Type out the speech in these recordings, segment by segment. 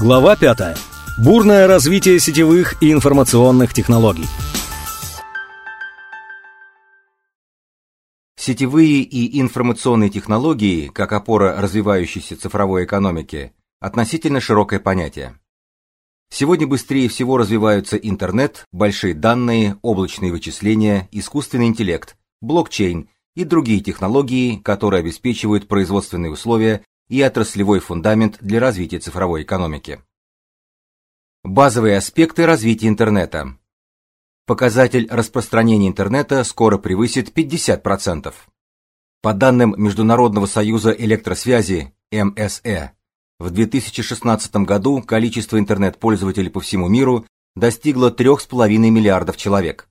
Глава 5. Бурное развитие сетевых и информационных технологий. Сетевые и информационные технологии, как опора развивающейся цифровой экономики, относительно широкое понятие. Сегодня быстрее всего развиваются интернет, большие данные, облачные вычисления, искусственный интеллект, блокчейн и другие технологии, которые обеспечивают производственные условия и отраслевой фундамент для развития цифровой экономики. Базовые аспекты развития интернета. Показатель распространения интернета скоро превысит 50%. По данным Международного союза электросвязи МСЭ, в 2016 году количество интернет-пользователей по всему миру достигло 3,5 миллиардов человек.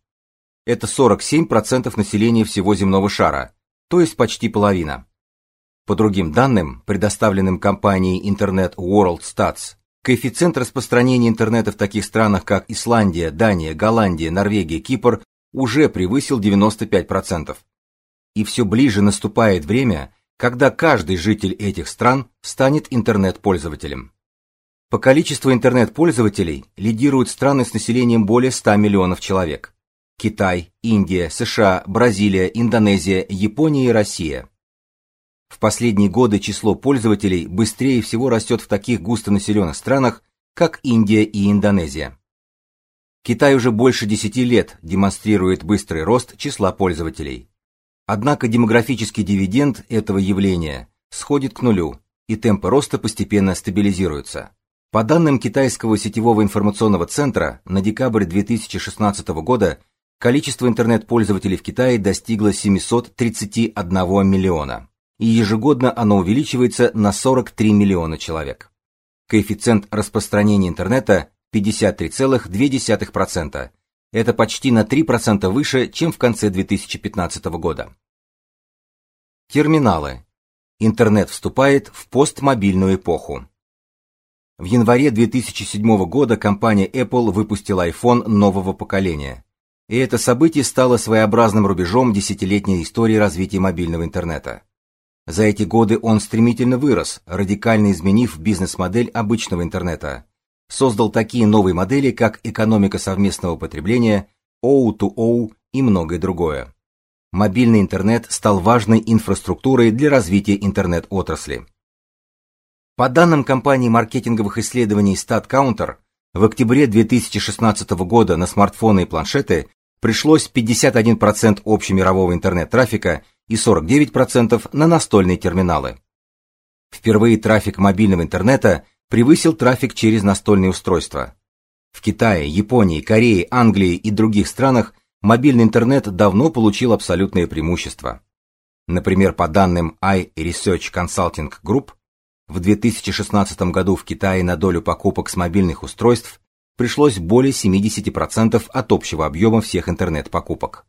Это 47% населения всего земного шара, то есть почти половина. По другим данным, предоставленным компанией Internet World Stats, коэффициент распространения интернета в таких странах, как Исландия, Дания, Голландия, Норвегия, Кипр уже превысил 95%. И все ближе наступает время, когда каждый житель этих стран станет интернет-пользователем. По количеству интернет-пользователей лидируют страны с населением более 100 миллионов человек. Китай, Индия, США, Бразилия, Индонезия, Япония и Россия. В последние годы число пользователей быстрее всего растет в таких густонаселенных странах, как Индия и Индонезия. Китай уже больше 10 лет демонстрирует быстрый рост числа пользователей. Однако демографический дивиденд этого явления сходит к нулю, и темпы роста постепенно стабилизируются. По данным китайского сетевого информационного центра, на декабрь 2016 года количество интернет-пользователей в Китае достигло 731 миллиона и ежегодно оно увеличивается на 43 миллиона человек. Коэффициент распространения интернета 53,2%. Это почти на 3% выше, чем в конце 2015 года. Терминалы. Интернет вступает в постмобильную эпоху. В январе 2007 года компания Apple выпустила iPhone нового поколения. И это событие стало своеобразным рубежом десятилетней истории развития мобильного интернета. За эти годы он стремительно вырос, радикально изменив бизнес-модель обычного интернета. Создал такие новые модели, как экономика совместного потребления, O2O и многое другое. Мобильный интернет стал важной инфраструктурой для развития интернет-отрасли. По данным компании маркетинговых исследований StatCounter, в октябре 2016 года на смартфоны и планшеты пришлось 51% общемирового интернет-трафика и 49% на настольные терминалы. Впервые трафик мобильного интернета превысил трафик через настольные устройства. В Китае, Японии, Корее, Англии и других странах мобильный интернет давно получил абсолютное преимущество. Например, по данным iResearch Consulting Group, в 2016 году в Китае на долю покупок с мобильных устройств пришлось более 70% от общего объема всех интернет-покупок.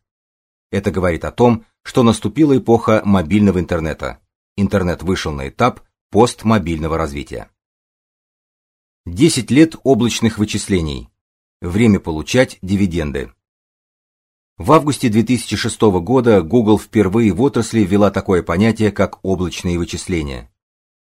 Это говорит о том, что наступила эпоха мобильного интернета. Интернет вышел на этап постмобильного развития. 10 лет облачных вычислений. Время получать дивиденды. В августе 2006 года Google впервые в отрасли ввела такое понятие, как облачные вычисления.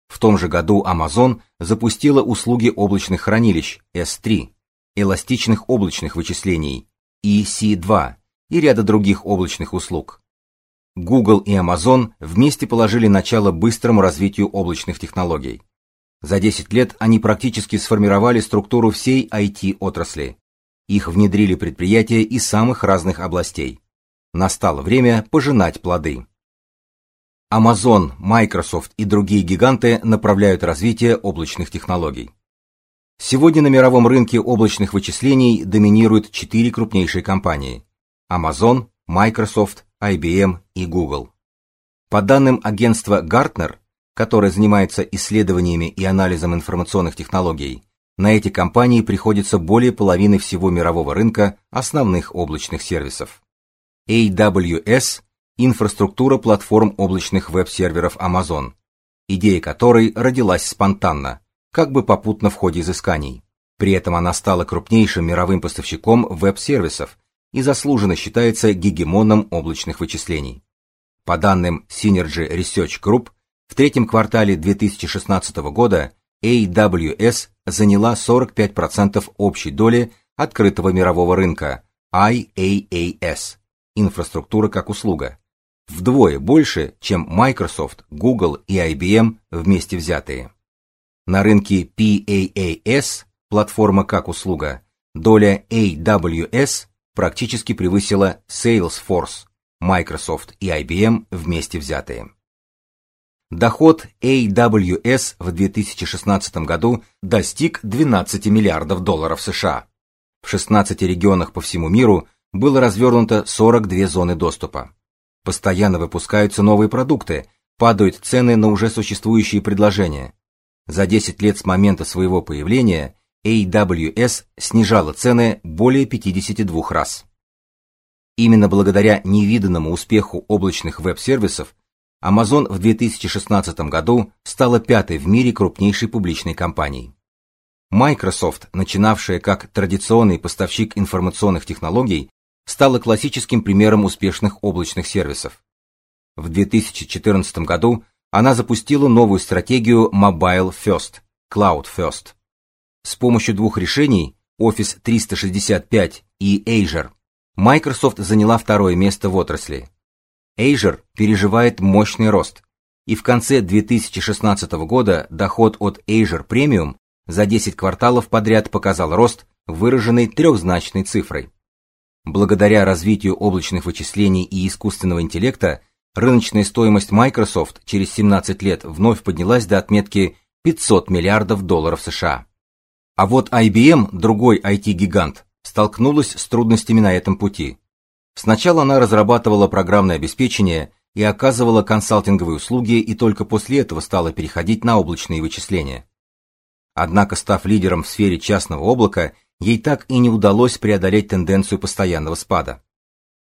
В том же году Amazon запустила услуги облачных хранилищ S3, эластичных облачных вычислений EC2 и ряда других облачных услуг. Google и Amazon вместе положили начало быстрому развитию облачных технологий. За 10 лет они практически сформировали структуру всей IT-отрасли. Их внедрили предприятия из самых разных областей. Настало время пожинать плоды. Amazon, Microsoft и другие гиганты направляют развитие облачных технологий. Сегодня на мировом рынке облачных вычислений доминируют четыре крупнейшие компании: Amazon, Microsoft, IBM и Google. По данным агентства Gartner, которое занимается исследованиями и анализом информационных технологий, на эти компании приходится более половины всего мирового рынка основных облачных сервисов. AWS инфраструктура платформ облачных веб-серверов Amazon, идея которой родилась спонтанно, как бы попутно в ходе изысканий. При этом она стала крупнейшим мировым поставщиком веб-сервисов и заслуженно считается гегемоном облачных вычислений. По данным Synergy Research Group, в третьем квартале 2016 года AWS заняла 45% общей доли открытого мирового рынка IaaS инфраструктура как услуга, вдвое больше, чем Microsoft, Google и IBM вместе взятые. На рынке PaaS платформа как услуга доля AWS практически превысила Salesforce, Microsoft и IBM вместе взятые. Доход AWS в 2016 году достиг 12 миллиардов долларов США. В 16 регионах по всему миру было развернуто 42 зоны доступа. Постоянно выпускаются новые продукты, падают цены на уже существующие предложения. За 10 лет с момента своего появления AWS снижала цены более 52 раз. Именно благодаря невиданному успеху облачных веб-сервисов Amazon в 2016 году стала пятой в мире крупнейшей публичной компанией. Microsoft, начинавшая как традиционный поставщик информационных технологий, стала классическим примером успешных облачных сервисов. В 2014 году она запустила новую стратегию Mobile First, Cloud First. С помощью двух решений Office 365 и Azure Microsoft заняла второе место в отрасли. Azure переживает мощный рост, и в конце 2016 года доход от Azure Premium за 10 кварталов подряд показал рост, выраженный трехзначной цифрой. Благодаря развитию облачных вычислений и искусственного интеллекта, рыночная стоимость Microsoft через 17 лет вновь поднялась до отметки 500 миллиардов долларов США. А вот IBM, другой IT-гигант, столкнулась с трудностями на этом пути. Сначала она разрабатывала программное обеспечение и оказывала консалтинговые услуги, и только после этого стала переходить на облачные вычисления. Однако, став лидером в сфере частного облака, ей так и не удалось преодолеть тенденцию постоянного спада.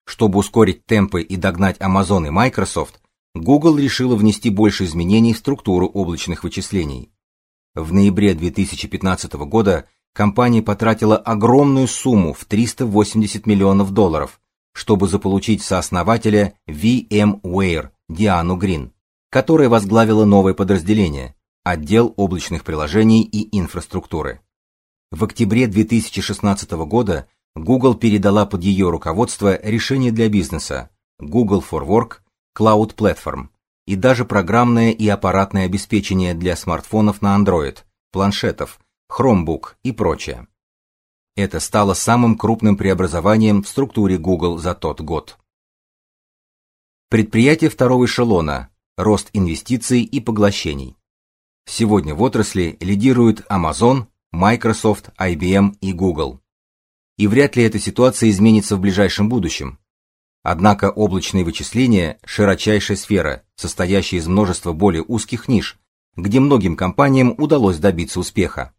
Чтобы ускорить темпы и догнать Amazon и Microsoft, Google решила внести больше изменений в структуру облачных вычислений. В ноябре 2015 года компания потратила огромную сумму в 380 миллионов долларов, чтобы заполучить сооснователя VMware Диану Грин, которая возглавила новое подразделение отдел облачных приложений и инфраструктуры. В октябре 2016 года Google передала под ее руководство решение для бизнеса Google for Work, Cloud Platform и даже программное и аппаратное обеспечение для смартфонов на Android, планшетов, Chromebook и прочее. Это стало самым крупным преобразованием в структуре Google за тот год. Предприятия второго эшелона, рост инвестиций и поглощений. Сегодня в отрасли лидируют Amazon, Microsoft, IBM и Google. И вряд ли эта ситуация изменится в ближайшем будущем. Однако облачные вычисления – широчайшая сфера, состоящая из множества более узких ниш, где многим компаниям удалось добиться успеха.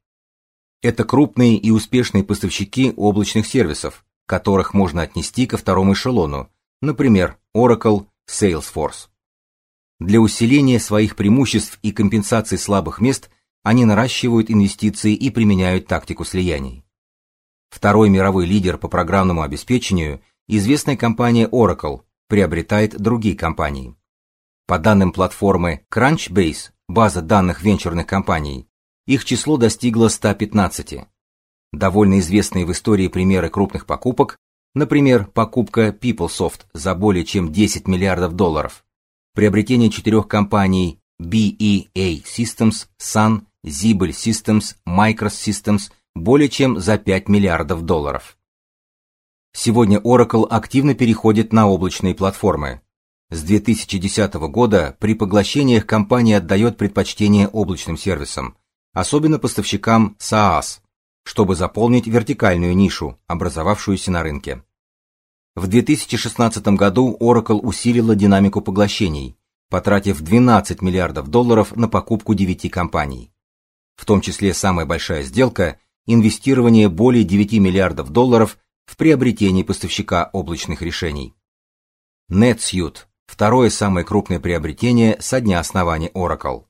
Это крупные и успешные поставщики облачных сервисов, которых можно отнести ко второму эшелону, например, Oracle, Salesforce. Для усиления своих преимуществ и компенсации слабых мест они наращивают инвестиции и применяют тактику слияний. Второй мировой лидер по программному обеспечению, известная компания Oracle, приобретает другие компании. По данным платформы Crunchbase, база данных венчурных компаний, их число достигло 115. Довольно известные в истории примеры крупных покупок, например, покупка PeopleSoft за более чем 10 миллиардов долларов, приобретение четырех компаний BEA Systems, Sun, Zibel Systems, Microsystems более чем за 5 миллиардов долларов. Сегодня Oracle активно переходит на облачные платформы. С 2010 года при поглощениях компания отдает предпочтение облачным сервисам, особенно поставщикам SaaS, чтобы заполнить вертикальную нишу, образовавшуюся на рынке. В 2016 году Oracle усилила динамику поглощений, потратив 12 миллиардов долларов на покупку 9 компаний в том числе самая большая сделка – инвестирование более 9 миллиардов долларов в приобретение поставщика облачных решений. NetSuite – второе самое крупное приобретение со дня основания Oracle.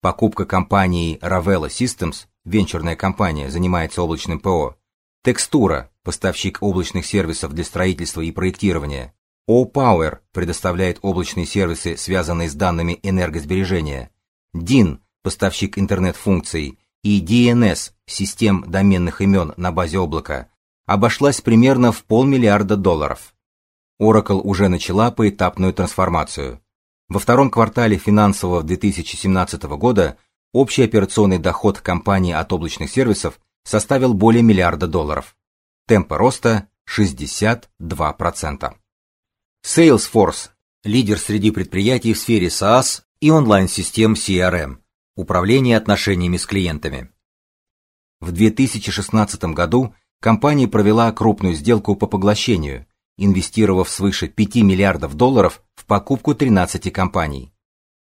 Покупка компании Ravella Systems, венчурная компания, занимается облачным ПО, Textura – поставщик облачных сервисов для строительства и проектирования, O-Power предоставляет облачные сервисы, связанные с данными энергосбережения, DIN поставщик интернет-функций, и DNS, систем доменных имен на базе облака, обошлась примерно в полмиллиарда долларов. Oracle уже начала поэтапную трансформацию. Во втором квартале финансового 2017 года общий операционный доход компании от облачных сервисов составил более миллиарда долларов. Темпы роста 62%. Salesforce – лидер среди предприятий в сфере SaaS и онлайн-систем CRM, управление отношениями с клиентами. В 2016 году компания провела крупную сделку по поглощению, инвестировав свыше 5 миллиардов долларов в покупку 13 компаний.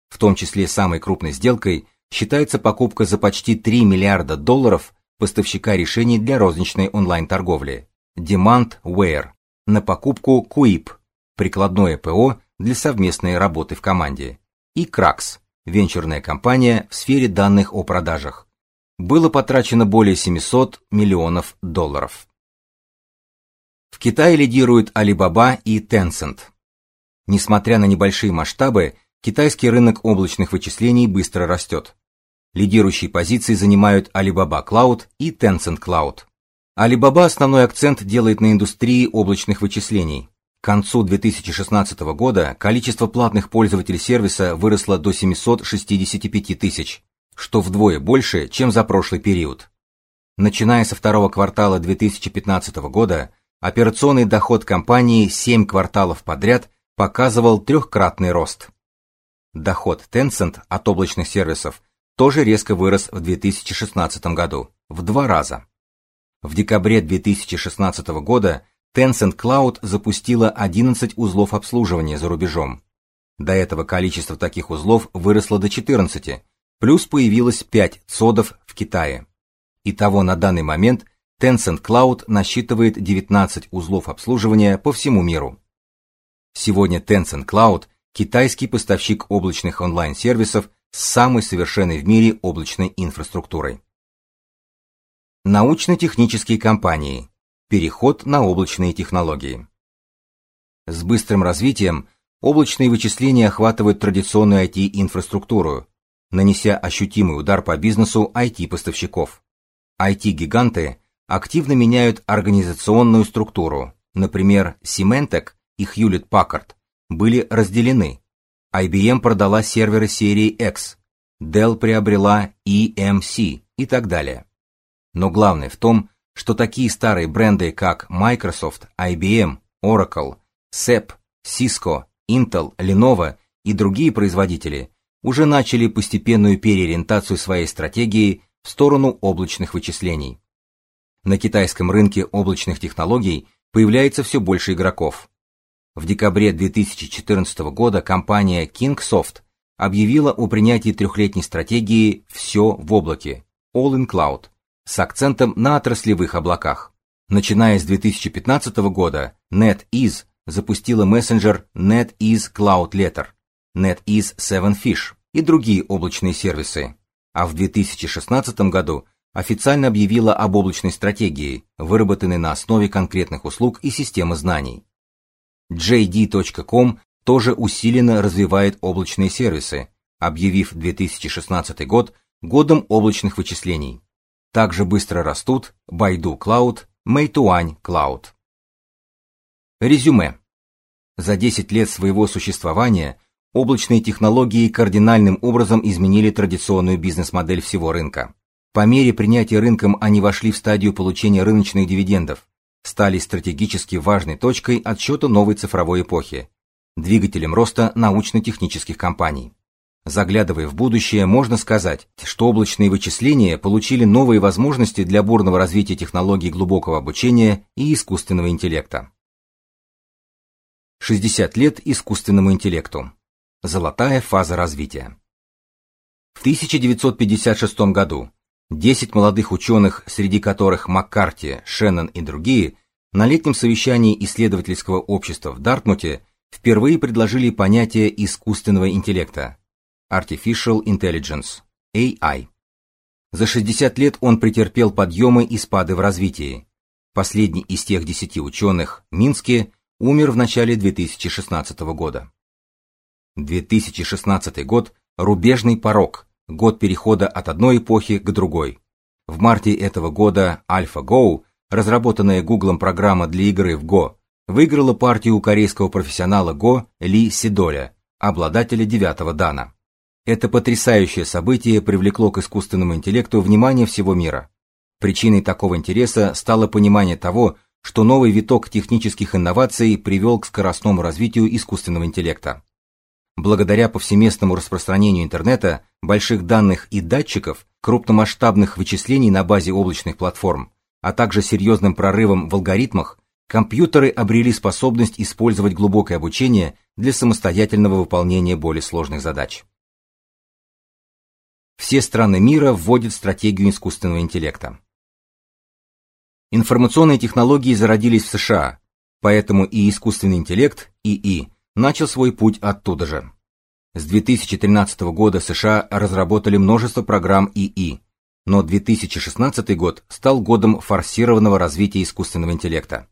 В том числе самой крупной сделкой считается покупка за почти 3 миллиарда долларов поставщика решений для розничной онлайн-торговли Demandware на покупку Quip, прикладное ПО для совместной работы в команде, и Krax, венчурная компания в сфере данных о продажах. Было потрачено более 700 миллионов долларов. В Китае лидируют Alibaba и Tencent. Несмотря на небольшие масштабы, китайский рынок облачных вычислений быстро растет. Лидирующие позиции занимают Alibaba Cloud и Tencent Cloud. Alibaba основной акцент делает на индустрии облачных вычислений. К концу 2016 года количество платных пользователей сервиса выросло до 765 тысяч, что вдвое больше, чем за прошлый период. Начиная со второго квартала 2015 года, операционный доход компании 7 кварталов подряд показывал трехкратный рост. Доход Tencent от облачных сервисов тоже резко вырос в 2016 году, в два раза. В декабре 2016 года Tencent Cloud запустила 11 узлов обслуживания за рубежом. До этого количество таких узлов выросло до 14, плюс появилось 5 цодов в Китае. Итого на данный момент Tencent Cloud насчитывает 19 узлов обслуживания по всему миру. Сегодня Tencent Cloud – китайский поставщик облачных онлайн-сервисов с самой совершенной в мире облачной инфраструктурой. Научно-технические компании. Переход на облачные технологии. С быстрым развитием облачные вычисления охватывают традиционную IT-инфраструктуру, нанеся ощутимый удар по бизнесу IT-поставщиков. IT-гиганты активно меняют организационную структуру. Например, Symantec и Hewlett Packard были разделены. IBM продала серверы серии X, Dell приобрела EMC и так далее. Но главное в том, что такие старые бренды, как Microsoft, IBM, Oracle, SAP, Cisco, Intel, Lenovo и другие производители уже начали постепенную переориентацию своей стратегии в сторону облачных вычислений. На китайском рынке облачных технологий появляется все больше игроков. В декабре 2014 года компания Kingsoft объявила о принятии трехлетней стратегии «Все в облаке» All in Cloud с акцентом на отраслевых облаках. Начиная с 2015 года NetEase запустила мессенджер NetEase Cloud Letter, NetEase 7 Fish и другие облачные сервисы, а в 2016 году официально объявила об облачной стратегии, выработанной на основе конкретных услуг и системы знаний. JD.com тоже усиленно развивает облачные сервисы, объявив 2016 год годом облачных вычислений. Также быстро растут Baidu Cloud, Meituan Cloud. Резюме. За 10 лет своего существования облачные технологии кардинальным образом изменили традиционную бизнес-модель всего рынка. По мере принятия рынком они вошли в стадию получения рыночных дивидендов, стали стратегически важной точкой отсчета новой цифровой эпохи, двигателем роста научно-технических компаний. Заглядывая в будущее, можно сказать, что облачные вычисления получили новые возможности для бурного развития технологий глубокого обучения и искусственного интеллекта. 60 лет искусственному интеллекту. Золотая фаза развития. В 1956 году 10 молодых ученых, среди которых Маккарти, Шеннон и другие, на летнем совещании исследовательского общества в Дартмуте впервые предложили понятие искусственного интеллекта Artificial Intelligence, AI. За 60 лет он претерпел подъемы и спады в развитии. Последний из тех 10 ученых, Минске, умер в начале 2016 года. 2016 год – рубежный порог, год перехода от одной эпохи к другой, В марте этого года AlphaGo, разработанная Гуглом программа для игры в Go, выиграла партию у корейского профессионала Го Ли Сидоля, обладателя девятого дана. Это потрясающее событие привлекло к искусственному интеллекту внимание всего мира. Причиной такого интереса стало понимание того, что новый виток технических инноваций привел к скоростному развитию искусственного интеллекта. Благодаря повсеместному распространению интернета, больших данных и датчиков, крупномасштабных вычислений на базе облачных платформ, а также серьезным прорывам в алгоритмах, компьютеры обрели способность использовать глубокое обучение для самостоятельного выполнения более сложных задач. Все страны мира вводят стратегию искусственного интеллекта. Информационные технологии зародились в США, поэтому и искусственный интеллект, ИИ, начал свой путь оттуда же. С 2013 года США разработали множество программ ИИ, но 2016 год стал годом форсированного развития искусственного интеллекта.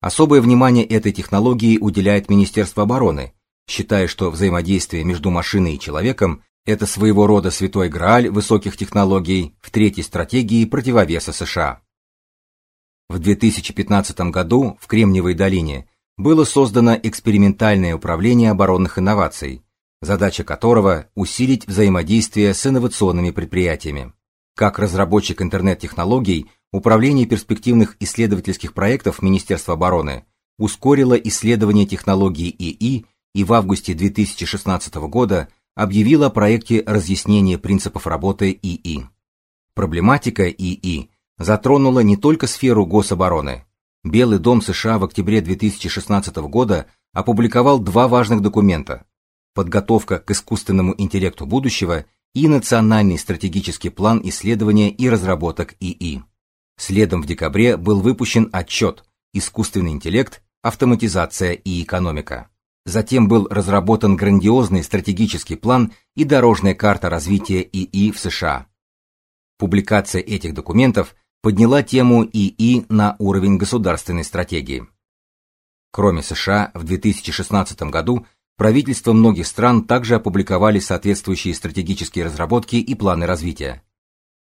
Особое внимание этой технологии уделяет Министерство обороны, считая, что взаимодействие между машиной и человеком – это своего рода святой грааль высоких технологий в третьей стратегии противовеса США. В 2015 году в Кремниевой долине было создано экспериментальное управление оборонных инноваций, задача которого усилить взаимодействие с инновационными предприятиями. Как разработчик интернет-технологий, Управление перспективных исследовательских проектов Министерства обороны ускорило исследование технологий ИИ и в августе 2016 года объявило о проекте разъяснения принципов работы ИИ. Проблематика ИИ затронула не только сферу гособороны. Белый дом США в октябре 2016 года опубликовал два важных документа: подготовка к искусственному интеллекту будущего и национальный стратегический план исследования и разработок ИИ. Следом в декабре был выпущен отчет «Искусственный интеллект, автоматизация и экономика». Затем был разработан грандиозный стратегический план и дорожная карта развития ИИ в США. Публикация этих документов подняла тему ИИ на уровень государственной стратегии. Кроме США, в 2016 году правительства многих стран также опубликовали соответствующие стратегические разработки и планы развития.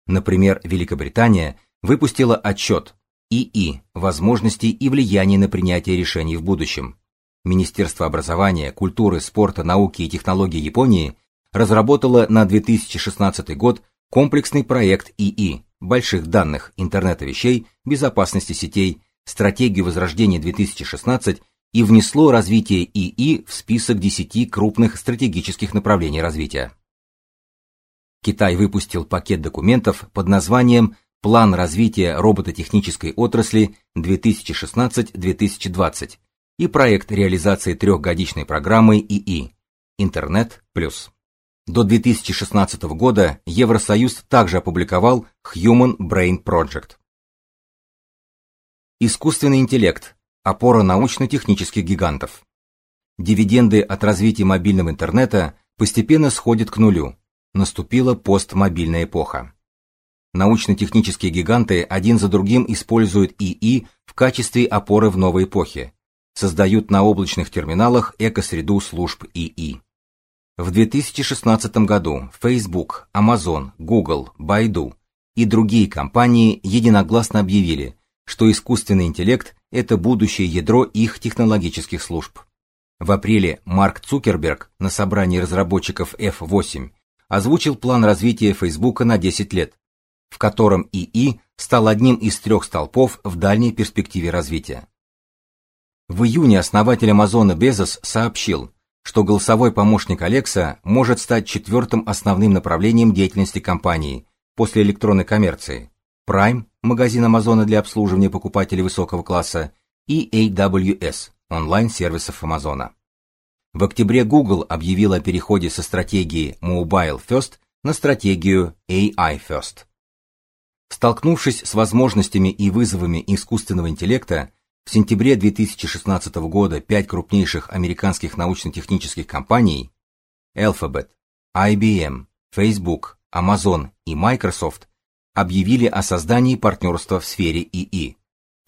Например, Великобритания – выпустила отчет ИИ возможности и влияние на принятие решений в будущем. Министерство образования, культуры, спорта, науки и технологий Японии разработало на 2016 год комплексный проект ИИ больших данных, интернета вещей, безопасности сетей, стратегию возрождения 2016 и внесло развитие ИИ в список 10 крупных стратегических направлений развития. Китай выпустил пакет документов под названием План развития робототехнической отрасли 2016-2020 и проект реализации трехгодичной программы ИИ Интернет плюс. До 2016 года Евросоюз также опубликовал Human Brain Project. Искусственный интеллект опора научно-технических гигантов. Дивиденды от развития мобильного интернета постепенно сходят к нулю. Наступила постмобильная эпоха. Научно-технические гиганты один за другим используют ИИ в качестве опоры в новой эпохе, создают на облачных терминалах экосреду служб ИИ. В 2016 году Facebook, Amazon, Google, Baidu и другие компании единогласно объявили, что искусственный интеллект – это будущее ядро их технологических служб. В апреле Марк Цукерберг на собрании разработчиков F8 озвучил план развития Facebook на 10 лет, в котором ИИ стал одним из трех столпов в дальней перспективе развития. В июне основатель Амазона Безос сообщил, что голосовой помощник Alexa может стать четвертым основным направлением деятельности компании после электронной коммерции. Prime – магазин Амазона для обслуживания покупателей высокого класса, и AWS – онлайн-сервисов Амазона. В октябре Google объявил о переходе со стратегии Mobile First на стратегию AI First. Столкнувшись с возможностями и вызовами искусственного интеллекта, в сентябре 2016 года пять крупнейших американских научно-технических компаний Alphabet, IBM, Facebook, Amazon и Microsoft объявили о создании партнерства в сфере ИИ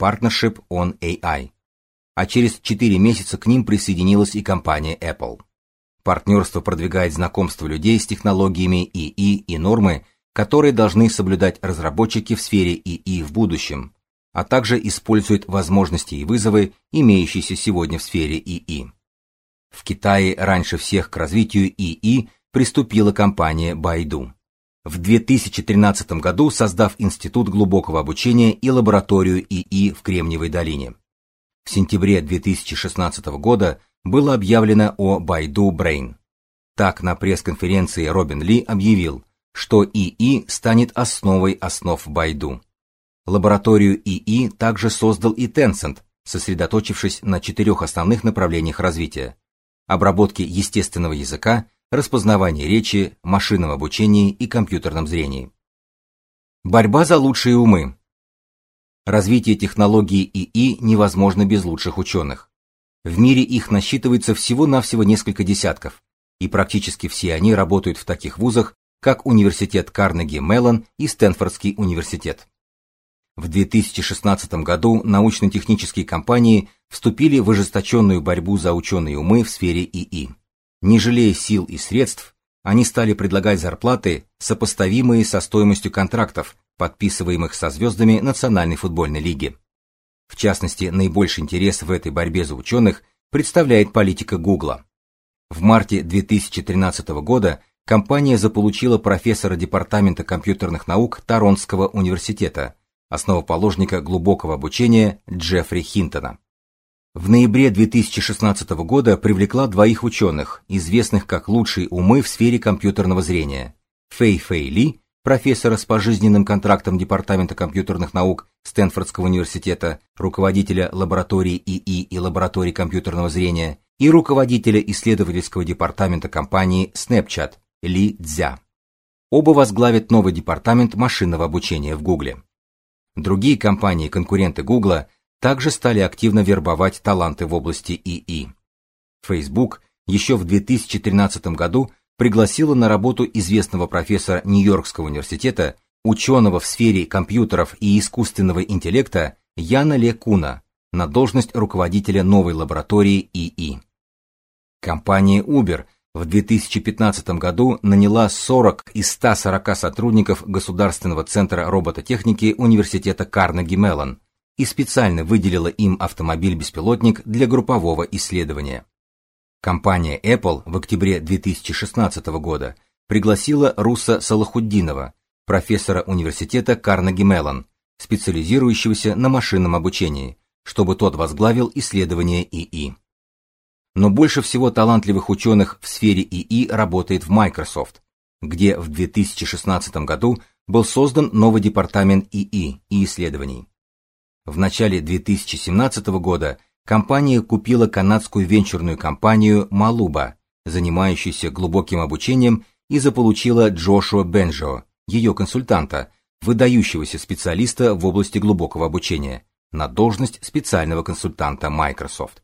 Partnership on AI. А через 4 месяца к ним присоединилась и компания Apple. Партнерство продвигает знакомство людей с технологиями ИИ и нормы, которые должны соблюдать разработчики в сфере ИИ в будущем, а также использует возможности и вызовы, имеющиеся сегодня в сфере ИИ. В Китае раньше всех к развитию ИИ приступила компания Baidu. В 2013 году создав Институт глубокого обучения и лабораторию ИИ в Кремниевой долине. В сентябре 2016 года было объявлено о Baidu Brain. Так на пресс-конференции Робин Ли объявил, что ИИ станет основой основ Baidu. Лабораторию ИИ также создал и Tencent, сосредоточившись на четырех основных направлениях развития: обработке естественного языка, распознавании речи, машинном обучении и компьютерном зрении. Борьба за лучшие умы. Развитие технологий ИИ невозможно без лучших ученых. В мире их насчитывается всего-навсего несколько десятков, и практически все они работают в таких вузах, как Университет Карнеги-Меллон и Стэнфордский университет. В 2016 году научно-технические компании вступили в ожесточенную борьбу за ученые умы в сфере ИИ. Не жалея сил и средств, они стали предлагать зарплаты, сопоставимые со стоимостью контрактов, подписываемых со звездами Национальной футбольной лиги. В частности, наибольший интерес в этой борьбе за ученых представляет политика Гугла. В марте 2013 года компания заполучила профессора департамента компьютерных наук Торонского университета, основоположника глубокого обучения Джеффри Хинтона. В ноябре 2016 года привлекла двоих ученых, известных как лучшие умы в сфере компьютерного зрения: Фэй Фэй Ли, профессора с пожизненным контрактом Департамента компьютерных наук Стэнфордского университета, руководителя лаборатории ИИ и лаборатории компьютерного зрения, и руководителя исследовательского департамента компании Snapchat ли Цзя. Оба возглавят новый департамент машинного обучения в Гугле. Другие компании-конкуренты Гугла также стали активно вербовать таланты в области ИИ. Facebook еще в 2013 году пригласила на работу известного профессора Нью-Йоркского университета, ученого в сфере компьютеров и искусственного интеллекта Яна Ле Куна на должность руководителя новой лаборатории ИИ. Компания Uber в 2015 году наняла 40 из 140 сотрудников Государственного центра робототехники Университета Карнеги-Меллон и специально выделила им автомобиль-беспилотник для группового исследования. Компания Apple в октябре 2016 года пригласила Руса Салахуддинова, профессора университета Карнеги-Меллон, специализирующегося на машинном обучении, чтобы тот возглавил исследование ИИ но больше всего талантливых ученых в сфере ИИ работает в Microsoft, где в 2016 году был создан новый департамент ИИ и исследований. В начале 2017 года компания купила канадскую венчурную компанию Maluba, занимающуюся глубоким обучением, и заполучила Джошуа Бенжо, ее консультанта, выдающегося специалиста в области глубокого обучения, на должность специального консультанта Microsoft.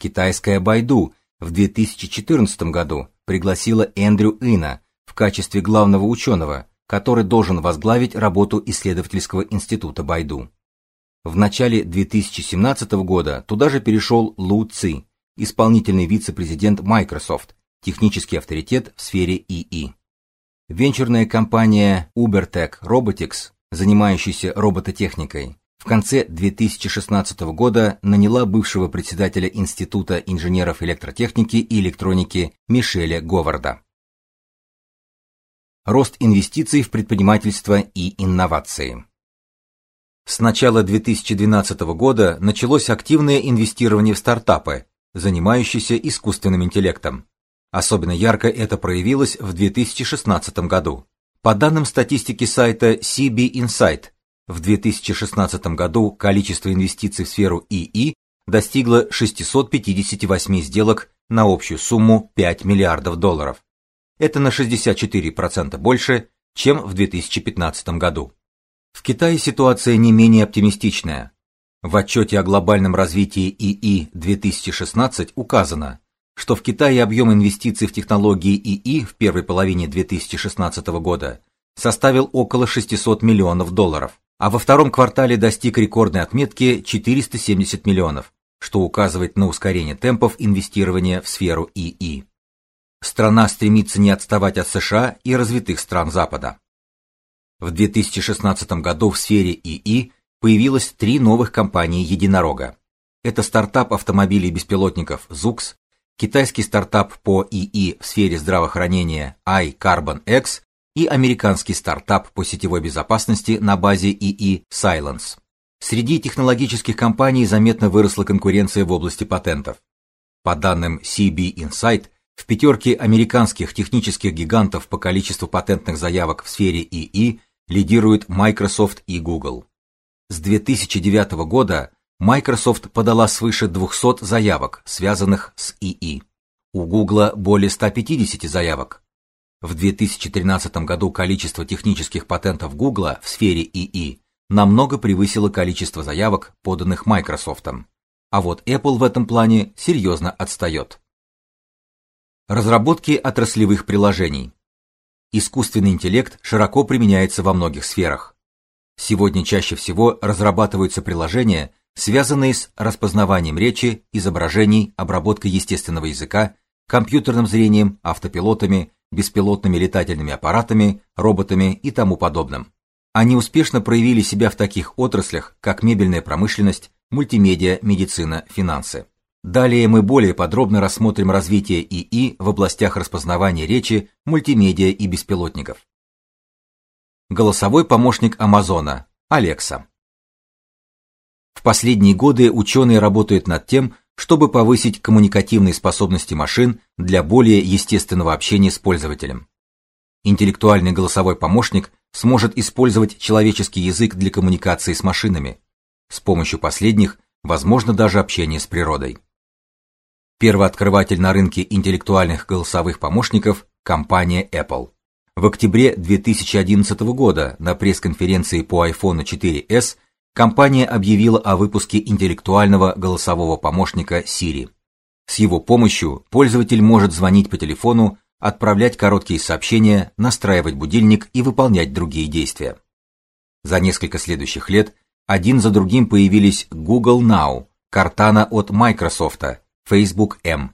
Китайская Байду в 2014 году пригласила Эндрю Ина в качестве главного ученого, который должен возглавить работу исследовательского института Байду. В начале 2017 года туда же перешел Лу Ци, исполнительный вице-президент Microsoft, технический авторитет в сфере ИИ. Венчурная компания UberTech Robotics, занимающаяся робототехникой, в конце 2016 года наняла бывшего председателя Института инженеров электротехники и электроники Мишеля Говарда. Рост инвестиций в предпринимательство и инновации. С начала 2012 года началось активное инвестирование в стартапы, занимающиеся искусственным интеллектом. Особенно ярко это проявилось в 2016 году. По данным статистики сайта CB Insight, в 2016 году количество инвестиций в сферу ИИ достигло 658 сделок на общую сумму 5 миллиардов долларов. Это на 64% больше, чем в 2015 году. В Китае ситуация не менее оптимистичная. В отчете о глобальном развитии ИИ 2016 указано, что в Китае объем инвестиций в технологии ИИ в первой половине 2016 года составил около 600 миллионов долларов, а во втором квартале достиг рекордной отметки 470 миллионов, что указывает на ускорение темпов инвестирования в сферу ИИ. Страна стремится не отставать от США и развитых стран Запада. В 2016 году в сфере ИИ появилось три новых компании-единорога. Это стартап автомобилей беспилотников Zux, китайский стартап по ИИ в сфере здравоохранения iCarbon X и американский стартап по сетевой безопасности на базе ИИ Silence. Среди технологических компаний заметно выросла конкуренция в области патентов. По данным CB Insight, в пятерке американских технических гигантов по количеству патентных заявок в сфере ИИ лидируют Microsoft и Google. С 2009 года Microsoft подала свыше 200 заявок, связанных с ИИ. У Google более 150 заявок. В 2013 году количество технических патентов Google в сфере ИИ намного превысило количество заявок, поданных Microsoft. А вот Apple в этом плане серьезно отстает. Разработки отраслевых приложений. Искусственный интеллект широко применяется во многих сферах. Сегодня чаще всего разрабатываются приложения, связанные с распознаванием речи, изображений, обработкой естественного языка, компьютерным зрением, автопилотами, беспилотными летательными аппаратами, роботами и тому подобным. Они успешно проявили себя в таких отраслях, как мебельная промышленность, мультимедиа, медицина, финансы. Далее мы более подробно рассмотрим развитие ИИ в областях распознавания речи, мультимедиа и беспилотников. Голосовой помощник Амазона Алекса. В последние годы ученые работают над тем, чтобы повысить коммуникативные способности машин для более естественного общения с пользователем. Интеллектуальный голосовой помощник сможет использовать человеческий язык для коммуникации с машинами. С помощью последних возможно даже общение с природой. Первооткрыватель на рынке интеллектуальных голосовых помощников компания Apple. В октябре 2011 года на пресс-конференции по iPhone 4s компания объявила о выпуске интеллектуального голосового помощника Siri. С его помощью пользователь может звонить по телефону, отправлять короткие сообщения, настраивать будильник и выполнять другие действия. За несколько следующих лет один за другим появились Google Now, Cortana от Microsoft, Facebook M.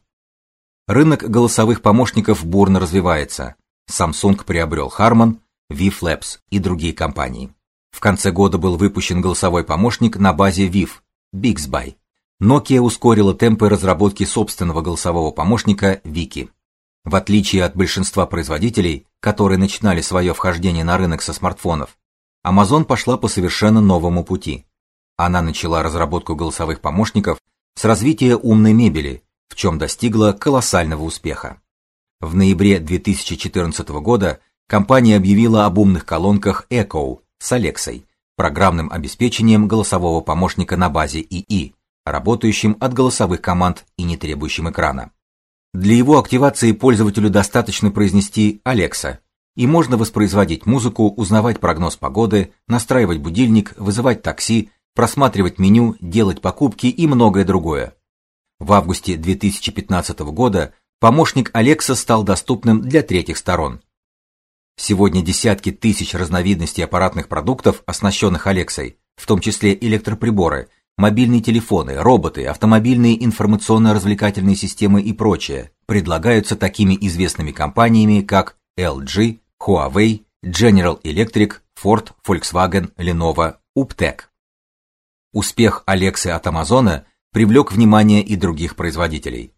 Рынок голосовых помощников бурно развивается. Samsung приобрел Harman, Viv Labs и другие компании. В конце года был выпущен голосовой помощник на базе Viv Bixby. Nokia ускорила темпы разработки собственного голосового помощника Wiki. В отличие от большинства производителей, которые начинали свое вхождение на рынок со смартфонов, Amazon пошла по совершенно новому пути. Она начала разработку голосовых помощников с развития умной мебели, в чем достигла колоссального успеха. В ноябре 2014 года компания объявила об умных колонках Echo с Алексой, программным обеспечением голосового помощника на базе ИИ, работающим от голосовых команд и не требующим экрана. Для его активации пользователю достаточно произнести Алекса, и можно воспроизводить музыку, узнавать прогноз погоды, настраивать будильник, вызывать такси, просматривать меню, делать покупки и многое другое. В августе 2015 года помощник Alexa стал доступным для третьих сторон. Сегодня десятки тысяч разновидностей аппаратных продуктов, оснащенных Алексой, в том числе электроприборы, мобильные телефоны, роботы, автомобильные информационно-развлекательные системы и прочее, предлагаются такими известными компаниями, как LG, Huawei, General Electric, Ford, Volkswagen, Lenovo, Uptech. Успех Алексы от Амазона привлек внимание и других производителей.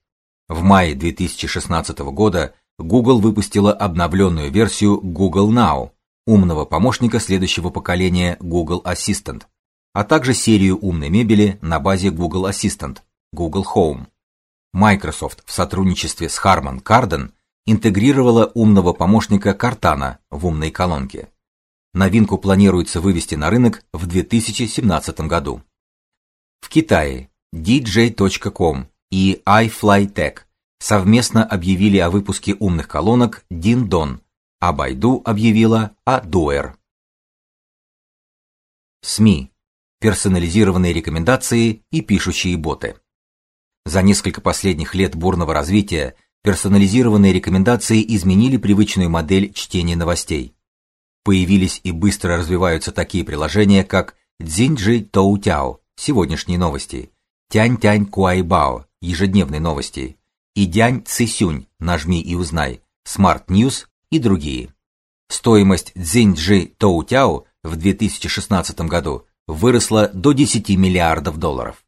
В мае 2016 года Google выпустила обновленную версию Google Now, умного помощника следующего поколения Google Assistant, а также серию умной мебели на базе Google Assistant, Google Home. Microsoft в сотрудничестве с Harman Kardon интегрировала умного помощника Cortana в умной колонке. Новинку планируется вывести на рынок в 2017 году. В Китае DJ.com и iFlyTech совместно объявили о выпуске умных колонок Din-Don, а Baidu объявила о Duer. СМИ. Персонализированные рекомендации и пишущие боты. За несколько последних лет бурного развития персонализированные рекомендации изменили привычную модель чтения новостей. Появились и быстро развиваются такие приложения, как Цзиньджи Тоутяо, сегодняшние новости, Тянь-Тянь Куайбао, ежедневные новости, и Дянь Цисюнь, нажми и узнай, Smart News и другие. стоимость Цзиньджи Тоутяо в 2016 году выросла до 10 миллиардов долларов.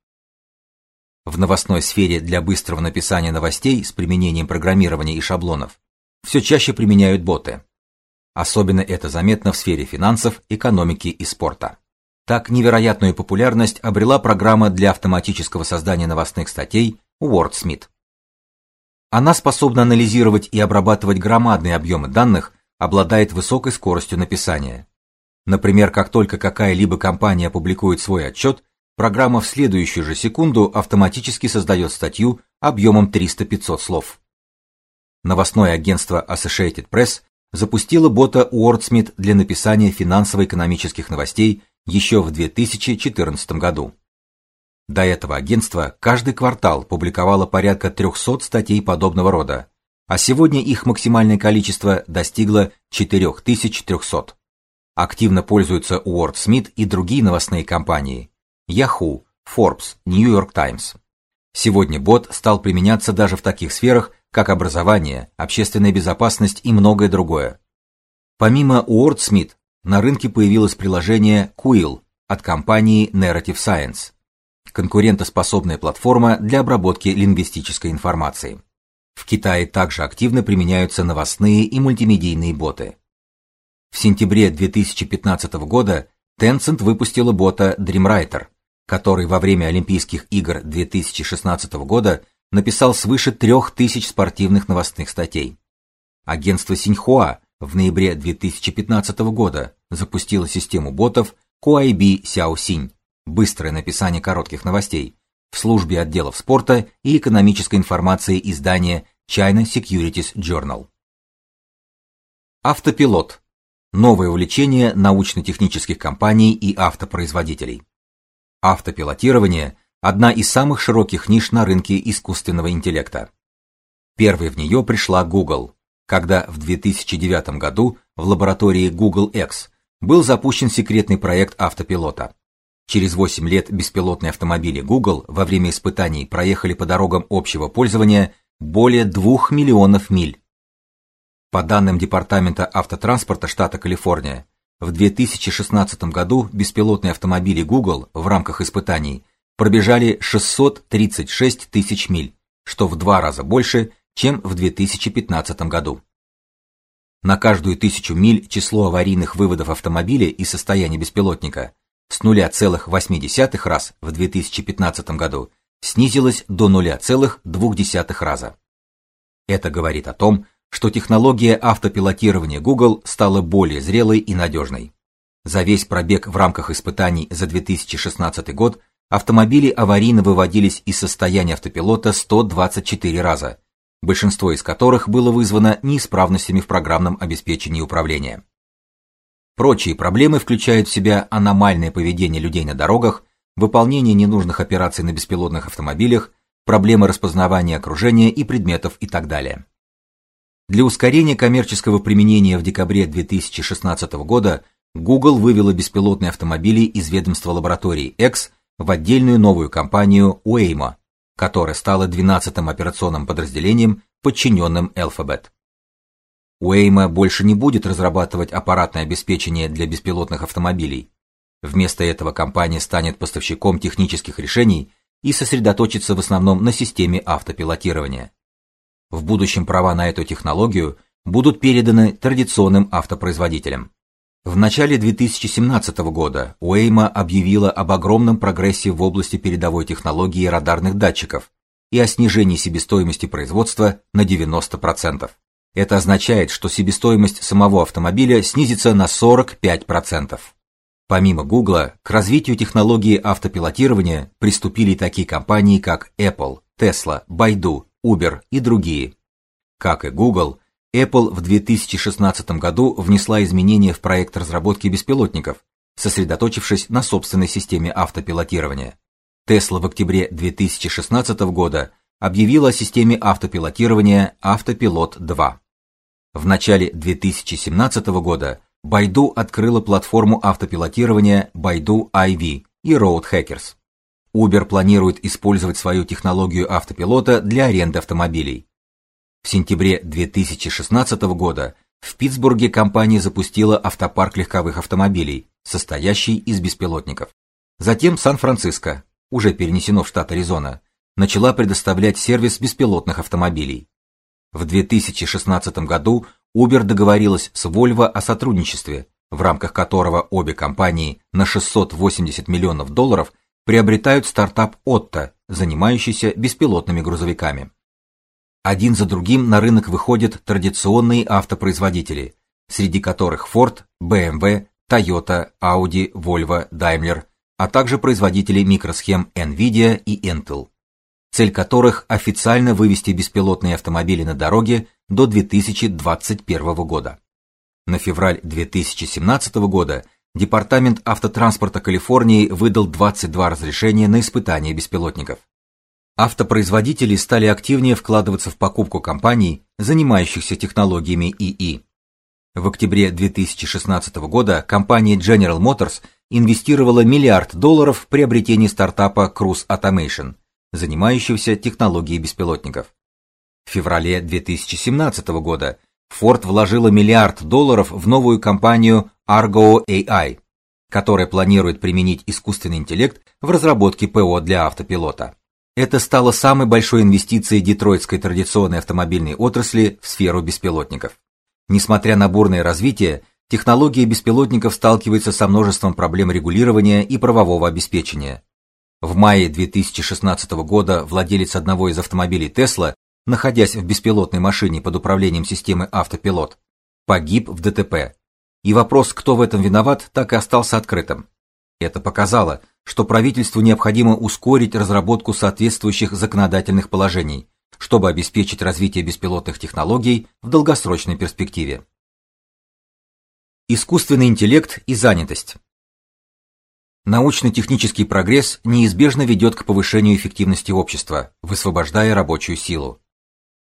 В новостной сфере для быстрого написания новостей с применением программирования и шаблонов все чаще применяют боты. Особенно это заметно в сфере финансов, экономики и спорта. Так невероятную популярность обрела программа для автоматического создания новостных статей WordSmith. Она способна анализировать и обрабатывать громадные объемы данных, обладает высокой скоростью написания. Например, как только какая-либо компания опубликует свой отчет, программа в следующую же секунду автоматически создает статью объемом 300-500 слов. Новостное агентство Associated Press запустило бота WordSmith для написания финансово-экономических новостей еще в 2014 году. До этого агентство каждый квартал публиковало порядка 300 статей подобного рода, а сегодня их максимальное количество достигло 4300. Активно пользуются WordSmith и другие новостные компании: Yahoo, Forbes, New York Times. Сегодня бот стал применяться даже в таких сферах, как образование, общественная безопасность и многое другое. Помимо WordSmith, на рынке появилось приложение Quill от компании Narrative Science, конкурентоспособная платформа для обработки лингвистической информации. В Китае также активно применяются новостные и мультимедийные боты. В сентябре 2015 года Tencent выпустила бота DreamWriter, который во время Олимпийских игр 2016 года написал свыше 3000 спортивных новостных статей. Агентство Синьхуа в ноябре 2015 года запустило систему ботов Kuaibi Xiaoxing, быстрое написание коротких новостей, в службе отделов спорта и экономической информации издания China Securities Journal. Автопилот новое увлечение научно-технических компаний и автопроизводителей. Автопилотирование одна из самых широких ниш на рынке искусственного интеллекта. Первой в нее пришла Google, когда в 2009 году в лаборатории Google X был запущен секретный проект автопилота. Через 8 лет беспилотные автомобили Google во время испытаний проехали по дорогам общего пользования более 2 миллионов миль. По данным Департамента автотранспорта штата Калифорния, в 2016 году беспилотные автомобили Google в рамках испытаний пробежали 636 тысяч миль, что в два раза больше, чем в 2015 году. На каждую тысячу миль число аварийных выводов автомобиля из состояния беспилотника с 0,8 раз в 2015 году снизилось до 0,2 раза. Это говорит о том, что технология автопилотирования Google стала более зрелой и надежной. За весь пробег в рамках испытаний за 2016 год автомобили аварийно выводились из состояния автопилота 124 раза, большинство из которых было вызвано неисправностями в программном обеспечении управления. Прочие проблемы включают в себя аномальное поведение людей на дорогах, выполнение ненужных операций на беспилотных автомобилях, проблемы распознавания окружения и предметов и так далее. Для ускорения коммерческого применения в декабре 2016 года Google вывела беспилотные автомобили из ведомства лаборатории X в отдельную новую компанию Waymo, которая стала 12-м операционным подразделением, подчиненным Alphabet. Waymo больше не будет разрабатывать аппаратное обеспечение для беспилотных автомобилей. Вместо этого компания станет поставщиком технических решений и сосредоточится в основном на системе автопилотирования. В будущем права на эту технологию будут переданы традиционным автопроизводителям. В начале 2017 года Waymo объявила об огромном прогрессе в области передовой технологии радарных датчиков и о снижении себестоимости производства на 90%. Это означает, что себестоимость самого автомобиля снизится на 45%. Помимо Google, к развитию технологии автопилотирования приступили такие компании, как Apple, Tesla, Baidu, Uber и другие. Как и Google, Apple в 2016 году внесла изменения в проект разработки беспилотников, сосредоточившись на собственной системе автопилотирования. Tesla в октябре 2016 года объявила о системе автопилотирования Автопилот 2. В начале 2017 года Baidu открыла платформу автопилотирования Baidu IV и Road Hackers. Uber планирует использовать свою технологию автопилота для аренды автомобилей. В сентябре 2016 года В Питтсбурге компания запустила автопарк легковых автомобилей, состоящий из беспилотников. Затем Сан-Франциско, уже перенесено в штат Аризона, начала предоставлять сервис беспилотных автомобилей. В 2016 году Uber договорилась с Volvo о сотрудничестве, в рамках которого обе компании на 680 миллионов долларов приобретают стартап Otto, занимающийся беспилотными грузовиками. Один за другим на рынок выходят традиционные автопроизводители, среди которых Ford, BMW, Toyota, Audi, Volvo, Daimler, а также производители микросхем Nvidia и Intel, цель которых официально вывести беспилотные автомобили на дороги до 2021 года. На февраль 2017 года Департамент автотранспорта Калифорнии выдал 22 разрешения на испытания беспилотников. Автопроизводители стали активнее вкладываться в покупку компаний, занимающихся технологиями ИИ. В октябре 2016 года компания General Motors инвестировала миллиард долларов в приобретение стартапа Cruise Automation, занимающегося технологией беспилотников. В феврале 2017 года Ford вложила миллиард долларов в новую компанию Argo AI, которая планирует применить искусственный интеллект в разработке ПО для автопилота. Это стало самой большой инвестицией детройтской традиционной автомобильной отрасли в сферу беспилотников. Несмотря на бурное развитие, технология беспилотников сталкивается со множеством проблем регулирования и правового обеспечения. В мае 2016 года владелец одного из автомобилей Tesla, находясь в беспилотной машине под управлением системы автопилот, погиб в ДТП. И вопрос, кто в этом виноват, так и остался открытым. Это показало, что правительству необходимо ускорить разработку соответствующих законодательных положений, чтобы обеспечить развитие беспилотных технологий в долгосрочной перспективе. Искусственный интеллект и занятость. Научно-технический прогресс неизбежно ведет к повышению эффективности общества, высвобождая рабочую силу.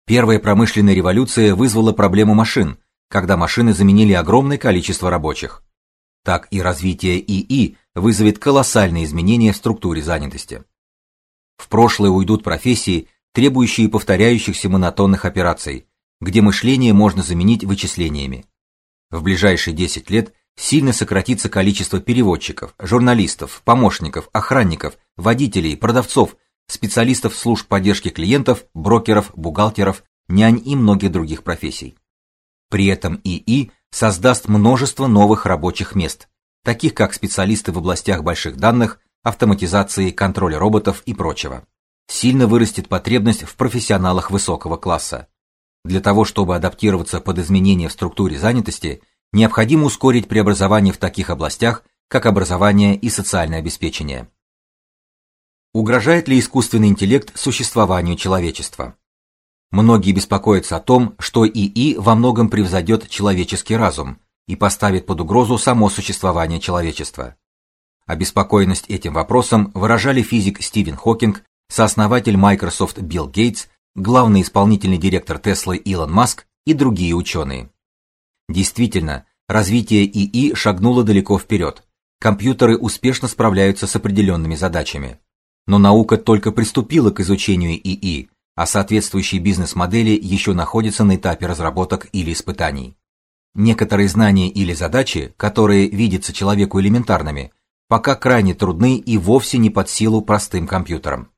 Первая промышленная революция вызвала проблему машин, когда машины заменили огромное количество рабочих. Так и развитие ИИ вызовет колоссальные изменения в структуре занятости. В прошлое уйдут профессии, требующие повторяющихся монотонных операций, где мышление можно заменить вычислениями. В ближайшие 10 лет сильно сократится количество переводчиков, журналистов, помощников, охранников, водителей, продавцов, специалистов служб поддержки клиентов, брокеров, бухгалтеров, нянь и многих других профессий. При этом ИИ создаст множество новых рабочих мест, таких как специалисты в областях больших данных, автоматизации, контроля роботов и прочего. Сильно вырастет потребность в профессионалах высокого класса. Для того, чтобы адаптироваться под изменения в структуре занятости, необходимо ускорить преобразование в таких областях, как образование и социальное обеспечение. Угрожает ли искусственный интеллект существованию человечества? Многие беспокоятся о том, что ИИ во многом превзойдет человеческий разум и поставит под угрозу само существование человечества. Обеспокоенность этим вопросом выражали физик Стивен Хокинг, сооснователь Microsoft Билл Гейтс, главный исполнительный директор Tesla Илон Маск и другие ученые. Действительно, развитие ИИ шагнуло далеко вперед. Компьютеры успешно справляются с определенными задачами. Но наука только приступила к изучению ИИ, а соответствующие бизнес-модели еще находятся на этапе разработок или испытаний. Некоторые знания или задачи, которые видятся человеку элементарными, пока крайне трудны и вовсе не под силу простым компьютерам.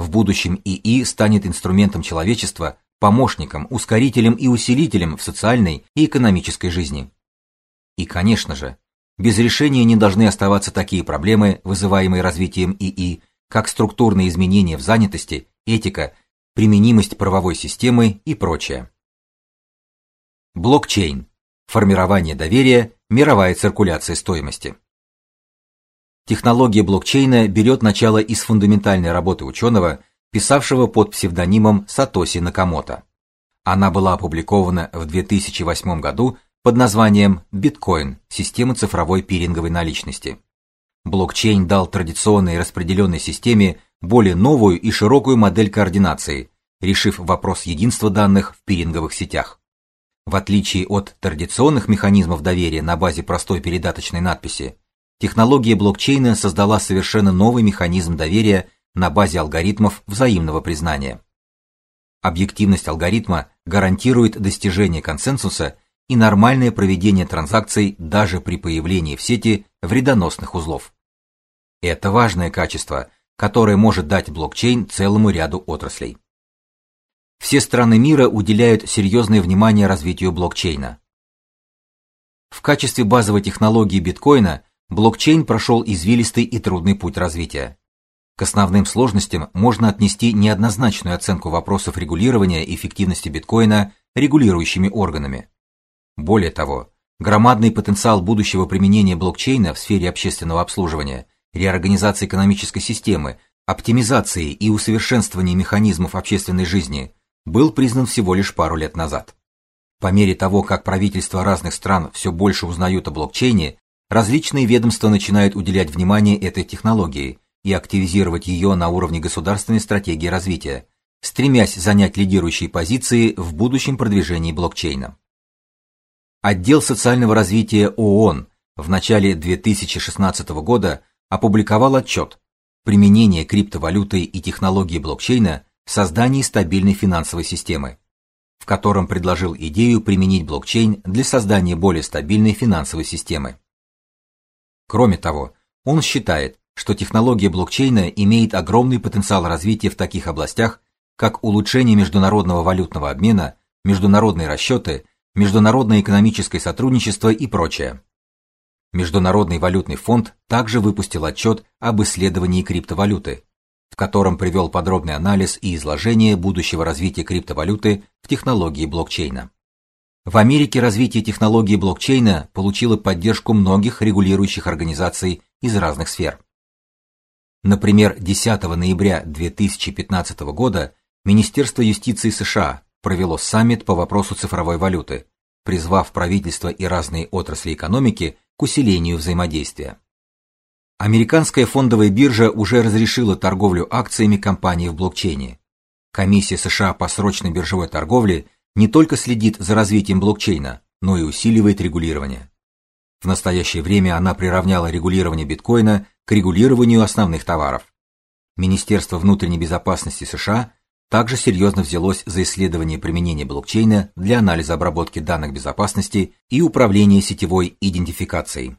В будущем ИИ станет инструментом человечества, помощником, ускорителем и усилителем в социальной и экономической жизни. И, конечно же, без решения не должны оставаться такие проблемы, вызываемые развитием ИИ, как структурные изменения в занятости, этика применимость правовой системы и прочее. Блокчейн. Формирование доверия, мировая циркуляция стоимости. Технология блокчейна берет начало из фундаментальной работы ученого, писавшего под псевдонимом Сатоси Накамото. Она была опубликована в 2008 году под названием Биткоин система цифровой пиринговой наличности. Блокчейн дал традиционной распределенной системе более новую и широкую модель координации, решив вопрос единства данных в пиринговых сетях. В отличие от традиционных механизмов доверия на базе простой передаточной надписи, технология блокчейна создала совершенно новый механизм доверия на базе алгоритмов взаимного признания. Объективность алгоритма гарантирует достижение консенсуса и нормальное проведение транзакций даже при появлении в сети вредоносных узлов. Это важное качество, которое может дать блокчейн целому ряду отраслей. Все страны мира уделяют серьезное внимание развитию блокчейна. В качестве базовой технологии биткоина блокчейн прошел извилистый и трудный путь развития. К основным сложностям можно отнести неоднозначную оценку вопросов регулирования эффективности биткоина регулирующими органами. Более того, громадный потенциал будущего применения блокчейна в сфере общественного обслуживания, реорганизации экономической системы, оптимизации и усовершенствования механизмов общественной жизни был признан всего лишь пару лет назад. По мере того, как правительства разных стран все больше узнают о блокчейне, различные ведомства начинают уделять внимание этой технологии и активизировать ее на уровне государственной стратегии развития, стремясь занять лидирующие позиции в будущем продвижении блокчейна. Отдел социального развития ООН в начале 2016 года опубликовал отчет «Применение криптовалюты и технологии блокчейна в создании стабильной финансовой системы», в котором предложил идею применить блокчейн для создания более стабильной финансовой системы. Кроме того, он считает, что технология блокчейна имеет огромный потенциал развития в таких областях, как улучшение международного валютного обмена, международные расчеты, международное экономическое сотрудничество и прочее. Международный валютный фонд также выпустил отчет об исследовании криптовалюты, в котором привел подробный анализ и изложение будущего развития криптовалюты в технологии блокчейна. В Америке развитие технологии блокчейна получило поддержку многих регулирующих организаций из разных сфер. Например, 10 ноября 2015 года Министерство юстиции США провело саммит по вопросу цифровой валюты, призвав правительства и разные отрасли экономики к усилению взаимодействия. Американская фондовая биржа уже разрешила торговлю акциями компаний в блокчейне. Комиссия США по срочной биржевой торговле не только следит за развитием блокчейна, но и усиливает регулирование. В настоящее время она приравняла регулирование биткоина к регулированию основных товаров. Министерство внутренней безопасности США также серьезно взялось за исследование применения блокчейна для анализа обработки данных безопасности и управления сетевой идентификацией.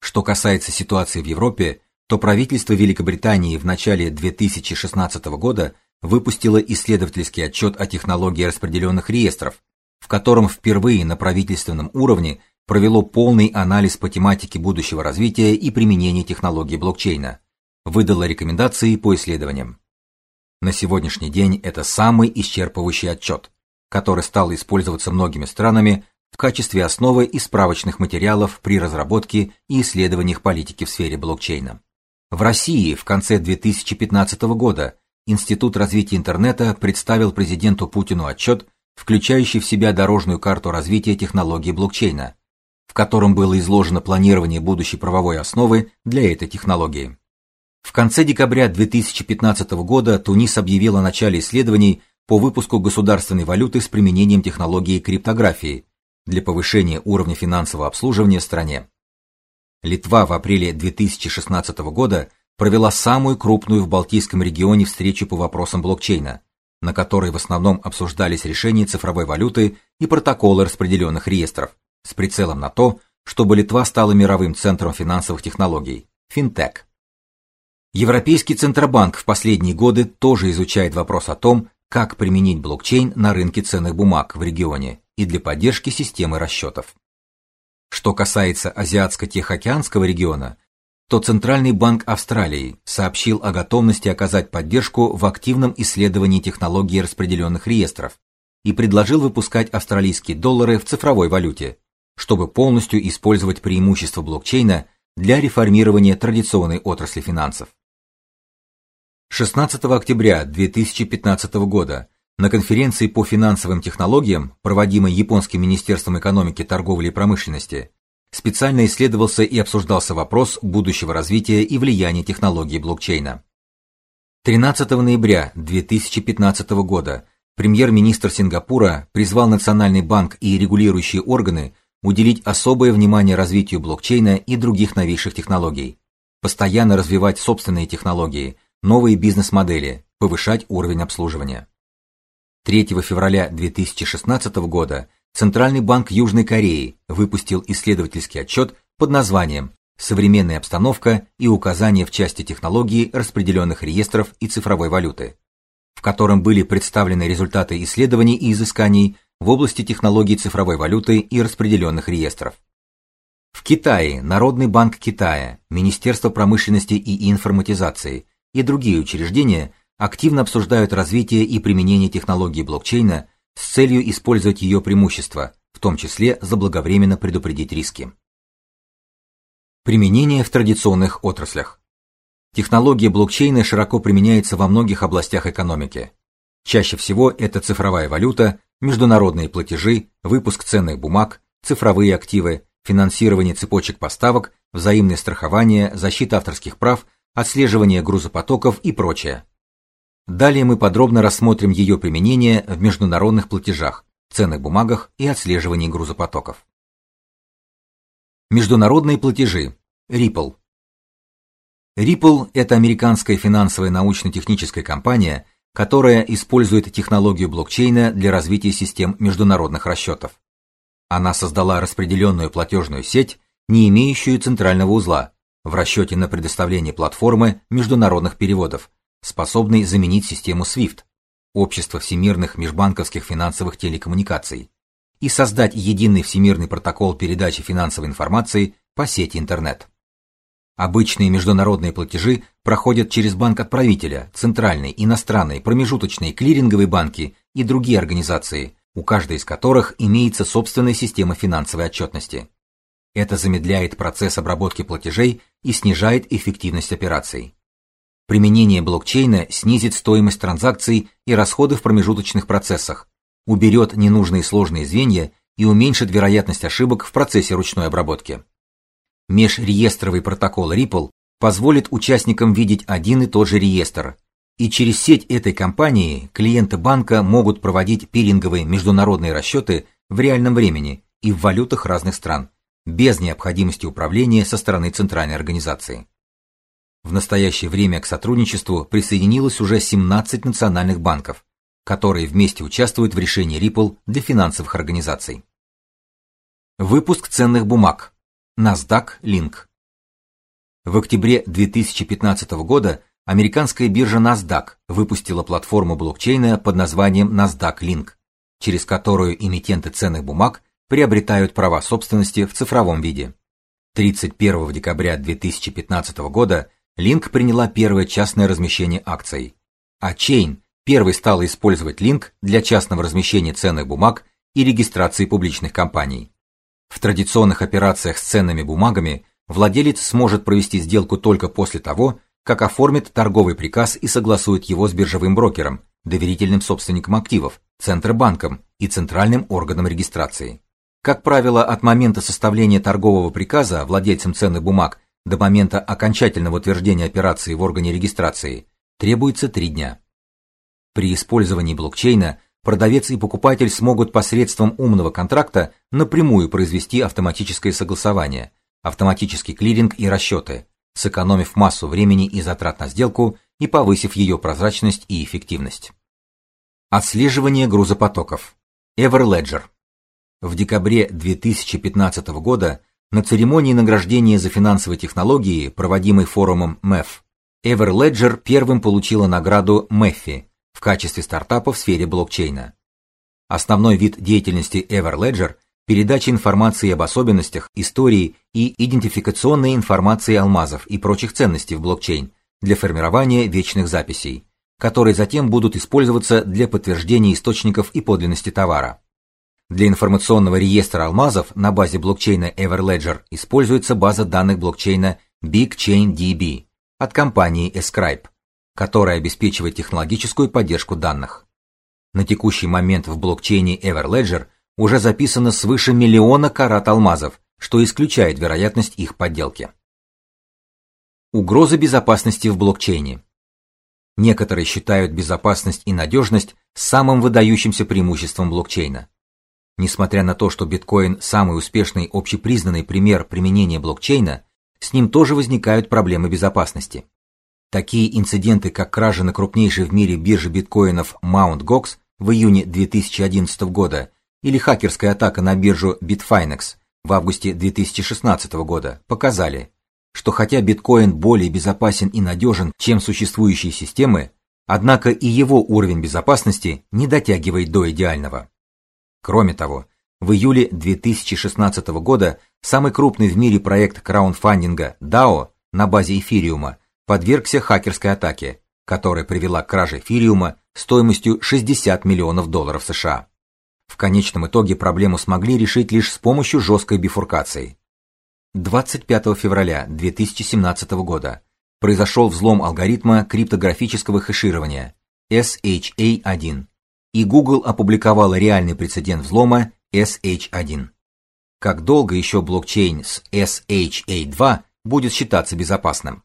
Что касается ситуации в Европе, то правительство Великобритании в начале 2016 года выпустило исследовательский отчет о технологии распределенных реестров, в котором впервые на правительственном уровне провело полный анализ по тематике будущего развития и применения технологии блокчейна, выдало рекомендации по исследованиям. На сегодняшний день это самый исчерпывающий отчет, который стал использоваться многими странами в качестве основы и справочных материалов при разработке и исследованиях политики в сфере блокчейна. В России в конце 2015 года Институт развития интернета представил президенту Путину отчет, включающий в себя дорожную карту развития технологий блокчейна, в котором было изложено планирование будущей правовой основы для этой технологии. В конце декабря 2015 года Тунис объявил о начале исследований по выпуску государственной валюты с применением технологии криптографии для повышения уровня финансового обслуживания в стране. Литва в апреле 2016 года провела самую крупную в Балтийском регионе встречу по вопросам блокчейна, на которой в основном обсуждались решения цифровой валюты и протоколы распределенных реестров, с прицелом на то, чтобы Литва стала мировым центром финансовых технологий финтех. Европейский Центробанк в последние годы тоже изучает вопрос о том, как применить блокчейн на рынке ценных бумаг в регионе и для поддержки системы расчетов. Что касается Азиатско-Тихоокеанского региона, то Центральный банк Австралии сообщил о готовности оказать поддержку в активном исследовании технологии распределенных реестров и предложил выпускать австралийские доллары в цифровой валюте, чтобы полностью использовать преимущества блокчейна для реформирования традиционной отрасли финансов. 16 октября 2015 года на конференции по финансовым технологиям, проводимой Японским министерством экономики, торговли и промышленности, специально исследовался и обсуждался вопрос будущего развития и влияния технологии блокчейна. 13 ноября 2015 года премьер-министр Сингапура призвал Национальный банк и регулирующие органы уделить особое внимание развитию блокчейна и других новейших технологий, постоянно развивать собственные технологии, новые бизнес-модели, повышать уровень обслуживания. 3 февраля 2016 года Центральный банк Южной Кореи выпустил исследовательский отчет под названием Современная обстановка и указания в части технологии распределенных реестров и цифровой валюты, в котором были представлены результаты исследований и изысканий в области технологий цифровой валюты и распределенных реестров. В Китае Народный банк Китая, Министерство промышленности и информатизации и другие учреждения активно обсуждают развитие и применение технологии блокчейна с целью использовать ее преимущества, в том числе заблаговременно предупредить риски. Применение в традиционных отраслях. Технология блокчейна широко применяется во многих областях экономики. Чаще всего это цифровая валюта, международные платежи, выпуск ценных бумаг, цифровые активы, финансирование цепочек поставок, взаимное страхование, защита авторских прав, отслеживание грузопотоков и прочее. Далее мы подробно рассмотрим ее применение в международных платежах, ценных бумагах и отслеживании грузопотоков. Международные платежи. Ripple. Ripple это американская финансовая научно-техническая компания, которая использует технологию блокчейна для развития систем международных расчетов. Она создала распределенную платежную сеть, не имеющую центрального узла, в расчете на предоставление платформы международных переводов, способной заменить систему SWIFT, Общество всемирных межбанковских финансовых телекоммуникаций, и создать единый всемирный протокол передачи финансовой информации по сети интернет. Обычные международные платежи проходят через банк-отправителя, центральные, иностранные, промежуточные, клиринговые банки и другие организации, у каждой из которых имеется собственная система финансовой отчетности. Это замедляет процесс обработки платежей и снижает эффективность операций. Применение блокчейна снизит стоимость транзакций и расходы в промежуточных процессах, уберет ненужные сложные звенья и уменьшит вероятность ошибок в процессе ручной обработки. Межреестровый протокол Ripple позволит участникам видеть один и тот же реестр, и через сеть этой компании клиенты банка могут проводить пиринговые международные расчеты в реальном времени и в валютах разных стран, без необходимости управления со стороны центральной организации. В настоящее время к сотрудничеству присоединилось уже 17 национальных банков, которые вместе участвуют в решении Ripple для финансовых организаций. Выпуск ценных бумаг. NASDAQ Link. В октябре 2015 года американская биржа NASDAQ выпустила платформу блокчейна под названием NASDAQ Link, через которую эмитенты ценных бумаг приобретают права собственности в цифровом виде. 31 декабря 2015 года Link приняла первое частное размещение акций, а Chain первой стала использовать Link для частного размещения ценных бумаг и регистрации публичных компаний. В традиционных операциях с ценными бумагами владелец сможет провести сделку только после того, как оформит торговый приказ и согласует его с биржевым брокером, доверительным собственником активов, Центробанком и центральным органом регистрации. Как правило, от момента составления торгового приказа владельцем ценных бумаг до момента окончательного утверждения операции в органе регистрации требуется три дня. При использовании блокчейна продавец и покупатель смогут посредством умного контракта напрямую произвести автоматическое согласование, автоматический клиринг и расчеты, сэкономив массу времени и затрат на сделку и повысив ее прозрачность и эффективность. Отслеживание грузопотоков. Everledger. В декабре 2015 года на церемонии награждения за финансовые технологии, проводимой форумом MEF, Everledger первым получила награду MEFI в качестве стартапа в сфере блокчейна. Основной вид деятельности Everledger передача информации об особенностях, истории и идентификационной информации алмазов и прочих ценностей в блокчейн для формирования вечных записей, которые затем будут использоваться для подтверждения источников и подлинности товара. Для информационного реестра алмазов на базе блокчейна Everledger используется база данных блокчейна BigChainDB от компании Ascribe, которая обеспечивает технологическую поддержку данных. На текущий момент в блокчейне Everledger уже записано свыше миллиона карат алмазов, что исключает вероятность их подделки. Угрозы безопасности в блокчейне. Некоторые считают безопасность и надежность самым выдающимся преимуществом блокчейна. Несмотря на то, что биткоин самый успешный общепризнанный пример применения блокчейна, с ним тоже возникают проблемы безопасности. Такие инциденты, как кража на крупнейшей в мире бирже биткоинов Mt. Gox в июне 2011 года или хакерская атака на биржу Bitfinex в августе 2016 года показали, что хотя биткоин более безопасен и надежен, чем существующие системы, однако и его уровень безопасности не дотягивает до идеального. Кроме того, в июле 2016 года самый крупный в мире проект краундфандинга DAO на базе эфириума подвергся хакерской атаке, которая привела к краже эфириума стоимостью 60 миллионов долларов США. В конечном итоге проблему смогли решить лишь с помощью жесткой бифуркации. 25 февраля 2017 года произошел взлом алгоритма криптографического хэширования SHA-1, и Google опубликовала реальный прецедент взлома SH1. Как долго еще блокчейн с SHA-2 будет считаться безопасным?